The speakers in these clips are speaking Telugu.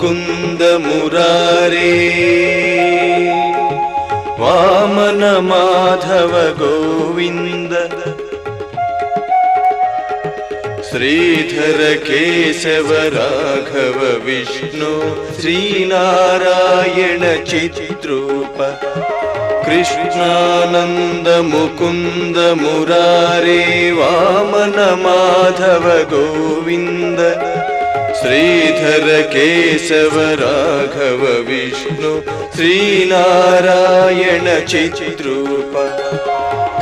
कुन्द मुरारे वामन माधव गोविन्द श्रीधर केशव राघव विष्णु श्रीनारायण चित्रूप कृष्णानन्द मुकुन्द मुरारे वामन माधव गोविन्द श्रीधर केशव राघव विष्णु श्रीनारायण चित्रूप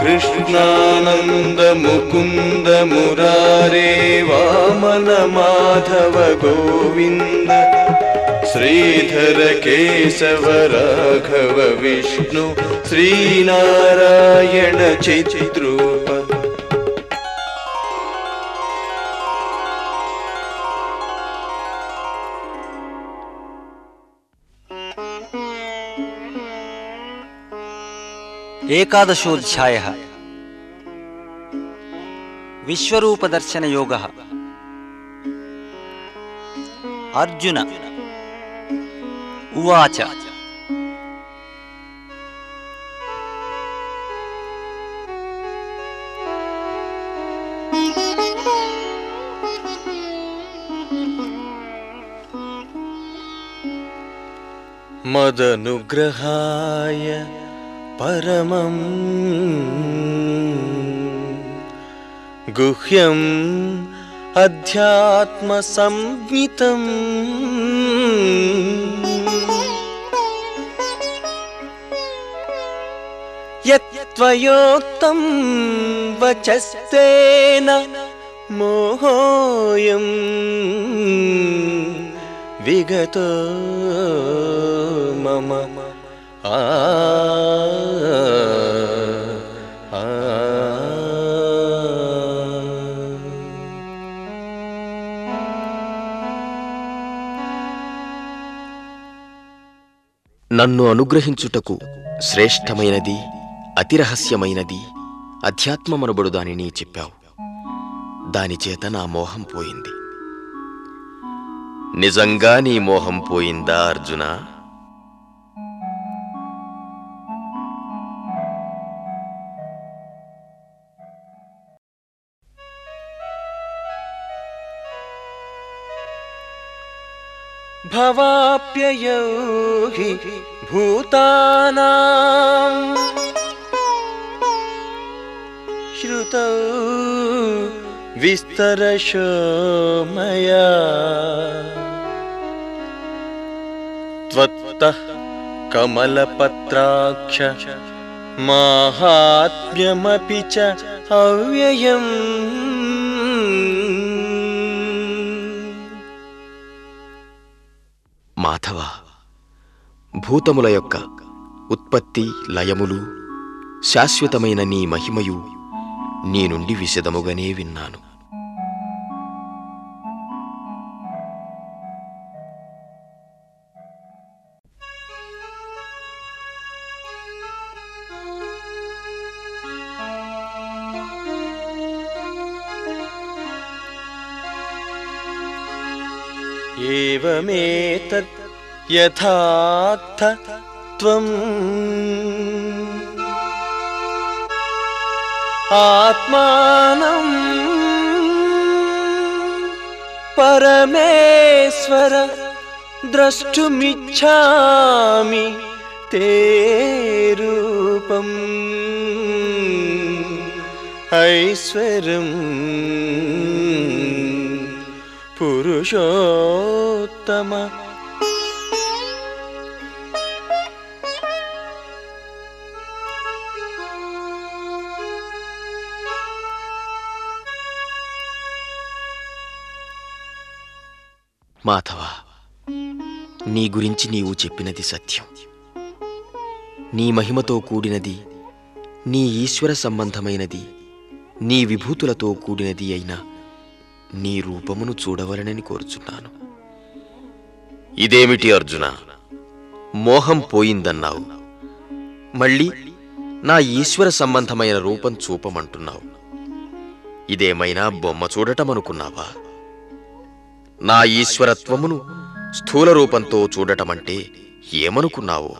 कृष्णानन्द मुकुन्द मुरारे वामन माधव गोविन्द श्रीधर केशव राघव विष्णु श्रीनारायण चचितॄ ఏకాదశోధ్యాయ విశ్వరూపదర్శన యోగ అర్జున ఉవాచ परमम् गुह्यम् अध्यात्मसंवितम् यद्यत्वयोक्तं वचसेना मोहोऽयं आ నన్ను అనుగ్రహించుటకు శ్రేష్టమైనది అతి రహస్యమైనది అధ్యాత్మమనబడు దానిని చెప్పావు. దానిచేత నా మోహం పోయింది. నిజంగా నీ మోహం పోయిందా అర్జున? भवाप्ययौ हि भूतानाम् श्रुतौ विस्तरशो मया। त्वत्तः कमलपत्राक्ष माहात्म्यमपि च अव्ययम्। మాధవ భూతముల యొక్క ఉత్పత్తి లయములు శాశ్వతమైన నీ మహిమయు నీ నుండి విశదముగానే విన్నాను. एतत् यथार्थ त्वम्। आत्मानम् परमेश्वर द्रष्टुमिच्छामि ते रूपम्। ऐश्वरम् पुरुषोत्तम మాధవ నీ గురించి నీవు చెప్పినది సత్యం. నీ మహిమతో కూడినది నీ ఈశ్వర సంబంధమైనది నీ విభూతులతో కూడినది అయిన నీ రూపమును చూడవలనని కోరుచున్నాను. ఇదేమిటి అర్జున? మోహం పోయిందన్నావు. మళ్ళీ నా ఈశ్వర సంబంధమైన రూపం చూపమంటున్నావు. ఇదేమైనా బొమ్మ చూడటమనుకున్నావా? నా ఈశ్వరత్వమును స్థూల రూపంతో చూడటమంటే ఏమనుకున్నావు?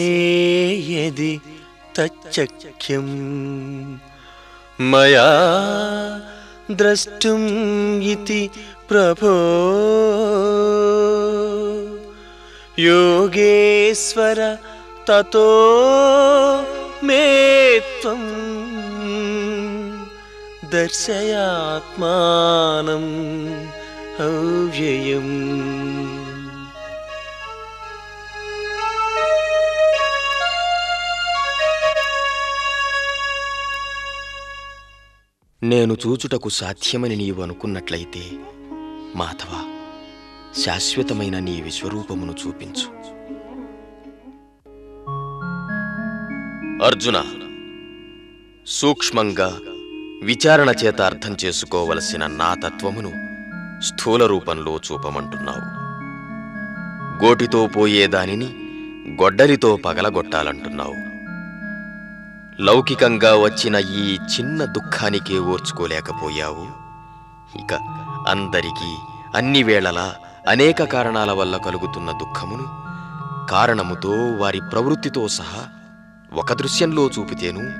మన్యసేయది తచ్చక్యం మయా ద్రష్టుం ఇతి ప్రభో యోగేశ్వర తతో మే త్వం దర్శయాత్మానం అవ్యయం నేను చూచుటకు సాధ్యమని నీవు అనుకున్నట్లయితే మాధవ శాశ్వతమైన నీ విశ్వరూపమును చూపించు. అర్జున సూక్ష్మంగా విచారణ చేత అర్థం చేసుకోవలసిన నా తత్వమును స్థూల రూపంలో చూపమంటున్నావు. గోటితో పోయే దానిని గొడ్డలితో పగలగొట్టాలంటున్నావు. లౌకికంగా వచ్చిన ఈ చిన్న దుఃఖానికే ఓర్చుకోలేకపోయావు. ఇక అందరికీ అన్ని వేళలా అనేక కారణాల వల్ల కలుగుతున్న దుఃఖమును కారణముతో వారి ప్రవృత్తితో సహా ఒక దృశ్యంలో చూపితేను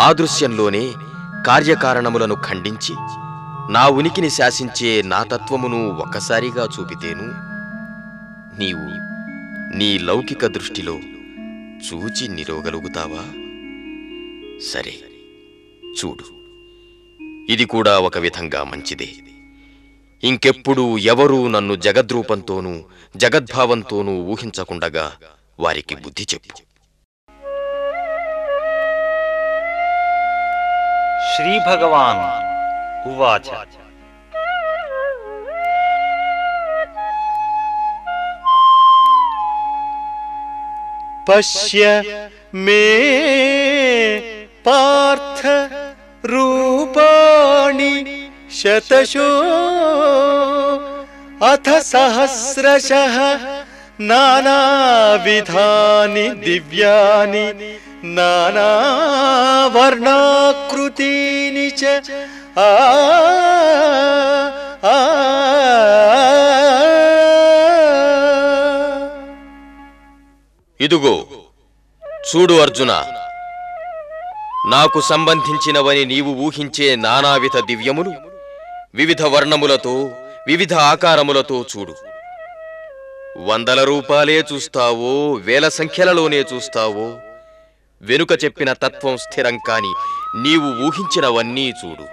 ఆ దృశ్యంలోనే కార్యకారణములను ఖండించి నా ఉనికిని శాసించే నా తత్వమును ఒకసారిగా చూపితేను నీవు నీ లౌకిక దృష్టిలో చూచి నిరోగలుగుతావా? సరే చూడు. ఇది కూడా ఒక విధంగా మంచిదే. ఇంకెప్పుడు ఎవరూ నన్ను జగద్రూపంతోనూ జగద్భావంతోనూ ఊహించకుండగా వారికి బుద్ధి చెప్పు. శ్రీభగవాన్ ఉవాచ. పశ్య మే శతశో అథ సహస్రశ నానావిధాని దివ్యాని నానావర్ణాకృతీని చ ఆ. ఇదుగో చూడు అర్జున నాకు సంబంధించినవని నీవు ఊహించే నానావిధ దివ్యములు వివిధ వర్ణములతో వివిధ ఆకారములతో చూడు. వందల రూపాలే చూస్తావో వేల సంఖ్యలలోనే చూస్తావో వెనుక చెప్పిన తత్వం స్థిరం కాని నీవు ఊహించినవన్నీ చూడు.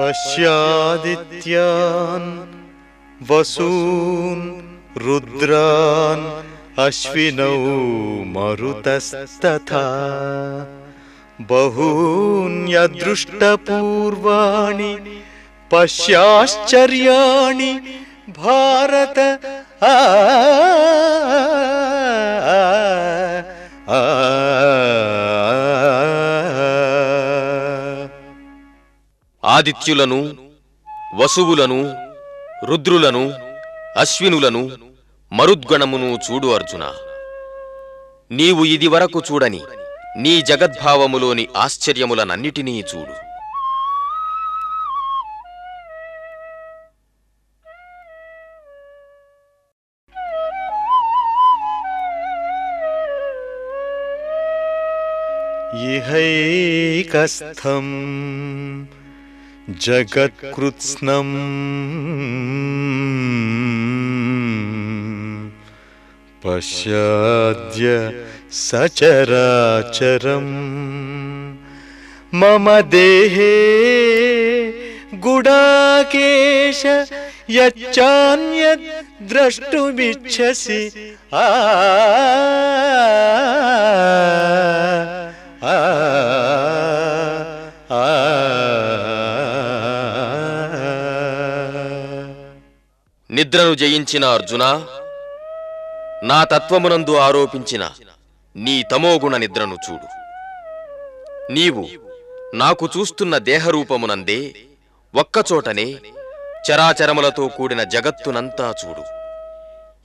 పశ్యాదిత్యాన్ వసూన్ रुद्रान् अश्विनौ मरुतस्तथा बहून्यदृष्टपूर्वाणि पश्याश्चर्याणि भारत आ आ, ఆ ఆదిత్యులను వసువులను రుద్రులను అశ్వినులను మరుద్గణమును చూడు అర్జున. నీవు ఇదివరకు చూడని నీ జగద్భావములోని ఆశ్చర్యములనన్నిటినీ చూడు. ఇహైకస్థం జగత్కృత్స్నం. पश्याद्य సచరాచరం మమ దేహే గుడాకేశ యచ్చాన్యద్ ద్రష్టుమిచ్చసి ఆ ఆ, ఆ, నిద్రను జయించిన అర్జున నా తత్వమునందు ఆరోపించిన నీ తమోగుణ నిద్రను చూడు. నీవు నాకు చూస్తున్న దేహరూపమునందే ఒక్కచోటనే చరాచరములతో కూడిన జగత్తునంతా చూడు.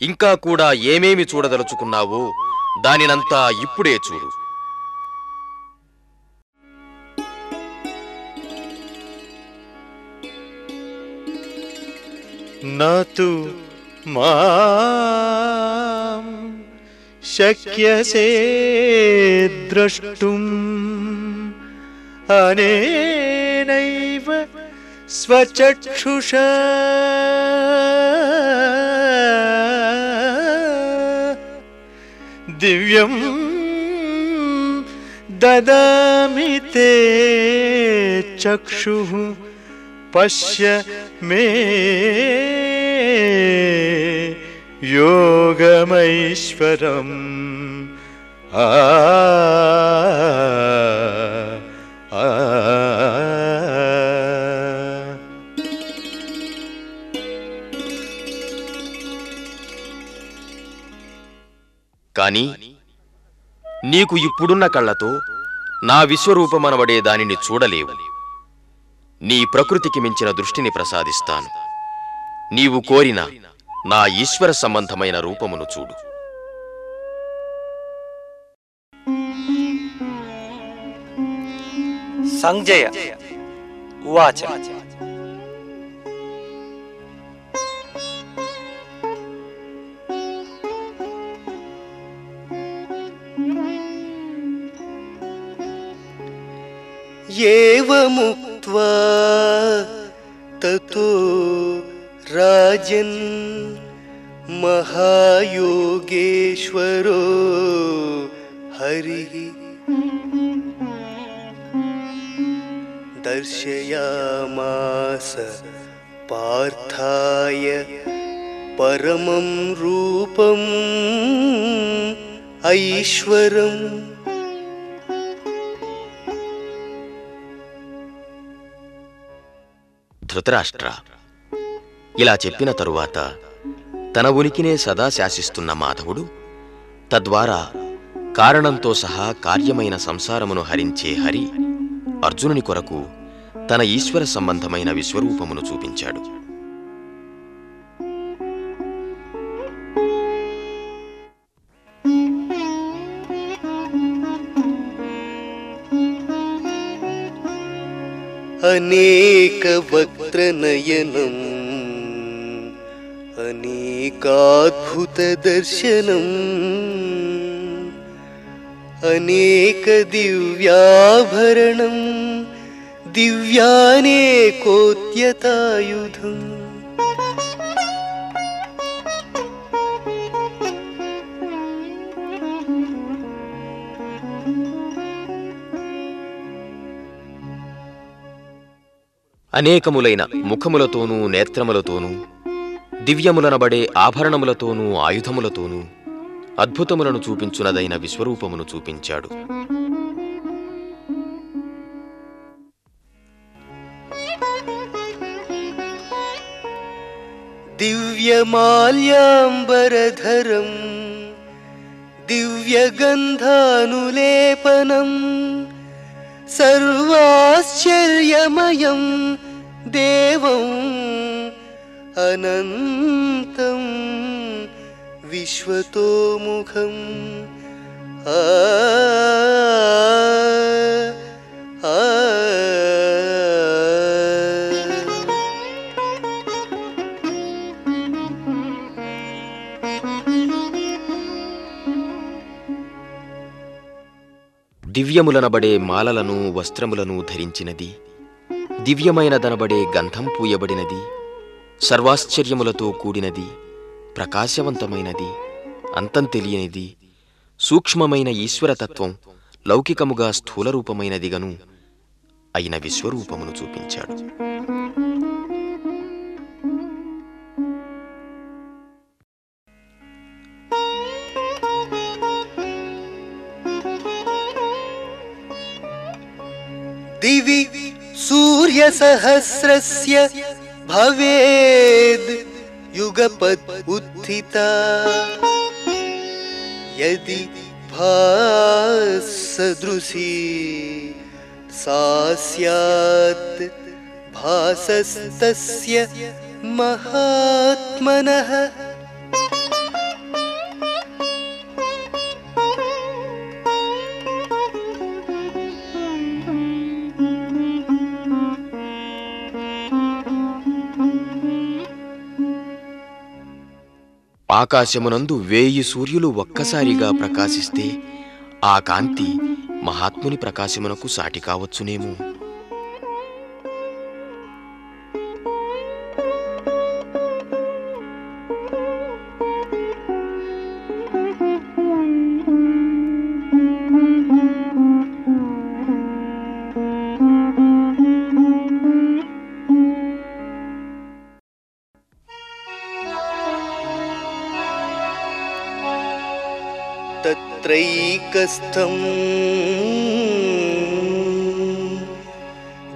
ఇంకా కూడా ఏమేమి చూడదలుచుకున్నావో దానినంతా ఇప్పుడే చూడు. నాతు మా शक्यसे द्रष्टुम्। अनेनैव स्वचक्षुषा। दिव्यं ददामि ते चक्षुः पश्य मे। పరమేశ్వరం ఆ. కాని నీకు ఇప్పుడున్న కళ్ళతో నా విశ్వరూపమనబడే దానిని చూడలేవు. నీ ప్రకృతికి మించిన దృష్టిని ప్రసాదిస్తాను. నీవు కోరిన నా ఈశ్వర సంబంధమైన రూపమును చూడు. సంజయ ఉవాచ. ఏముక్వా తతో రాజన్ महायोगेश्वरो हरिः दर्शयामास पार्थाय परमं रूपम् ऐश्वरम् ధృతరాష్ట్ర ఇలా చెప్పిన తరువాత తన ఉనికినే సదా శాసిస్తున్న మాధవుడు తద్వారా కారణంతో సహా కార్యమైన సంసారమును హరించే హరి అర్జునుని కొరకు తన ఈశ్వర సంబంధమైన విశ్వరూపమును చూపించాడు. లోకాద్భుత దర్శనం అనేక దివ్యాభరణం దివ్యానేకోత్యతాయుధం అనేకములైన ముఖములతోనూ నేత్రములతోనూ దివ్యములనబడే ఆభరణములతోనూ ఆయుధములతోనూ అద్భుతములను చూపించునదైన విశ్వరూపమును చూపించాడు. దివ్యమాల్యాంబరధరం దివ్యగంధానులేపనం సర్వాశ్చర్యమయం దేవం. अनन्तं विश्वतोमुखम् आ आ దివ్యములనబడే మాలలను వస్త్రములను ధరించినది దివ్యమైనదనబడే గంధం పూయబడినది సర్వాశ్చర్యములతో కూడినది ప్రకాశవంతమైనది అంతం తెలియనిది సూక్ష్మమైన ఈశ్వరతత్వం లౌకికముగా స్థూల రూపమైనదిగను అయిన విశ్వరూపమును చూపించాడు. దివి సూర్య సహస్రస్య भवेद् युगपत् उत्थिता। यदि भासदृशी सा स्यात् भासस्तस्य महात्मनः ఆకాశమునందు వేయి సూర్యులు ఒక్కసారిగా ప్రకాశిస్తే ఆ కాంతి మహాత్ముని ప్రకాశమునకు సాటి కావచ్చునేమో.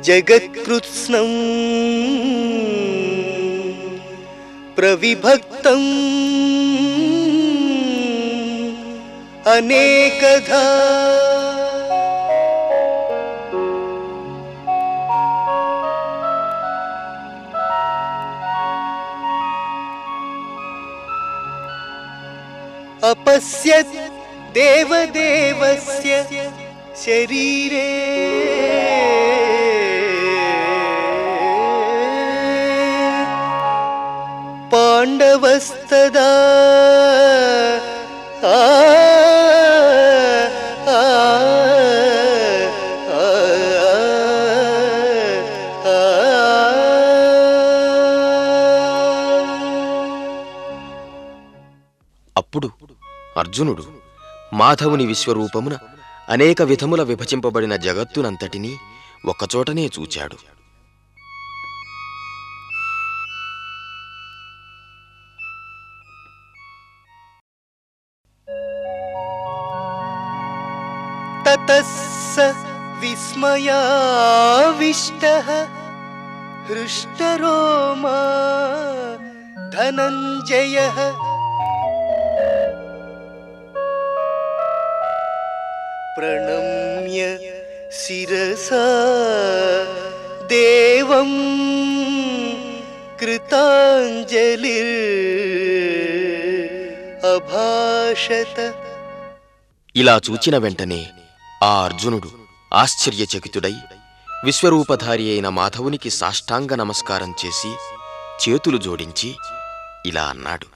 जगत्कृत्स्नम् प्रविभक्तम् अनेकधा अपश्यत् देवदेवस्य शरीरे पाण्डवस्तदा आ, आ, आ, आ, అప్పుడు అర్జునుడు మాధవుని విశ్వరూపమున అనేక విధముల విభజింపబడిన జగత్తునంతటినీ ఒక్కచోటనే చూచాడు. తతస్స విస్మయావిష్ట హృష్టరోమా ధనంజయ प्रणम्य शिरसा देवं कृताञ्जलिर्अभाषत ఇలా చూచిన వెంటనే ఆ అర్జునుడు ఆశ్చర్యచకితుడై విశ్వరూపధారి అయిన మాధవునికి సాష్టాంగ నమస్కారం చేసి చేతులు జోడించి ఇలా అన్నాడు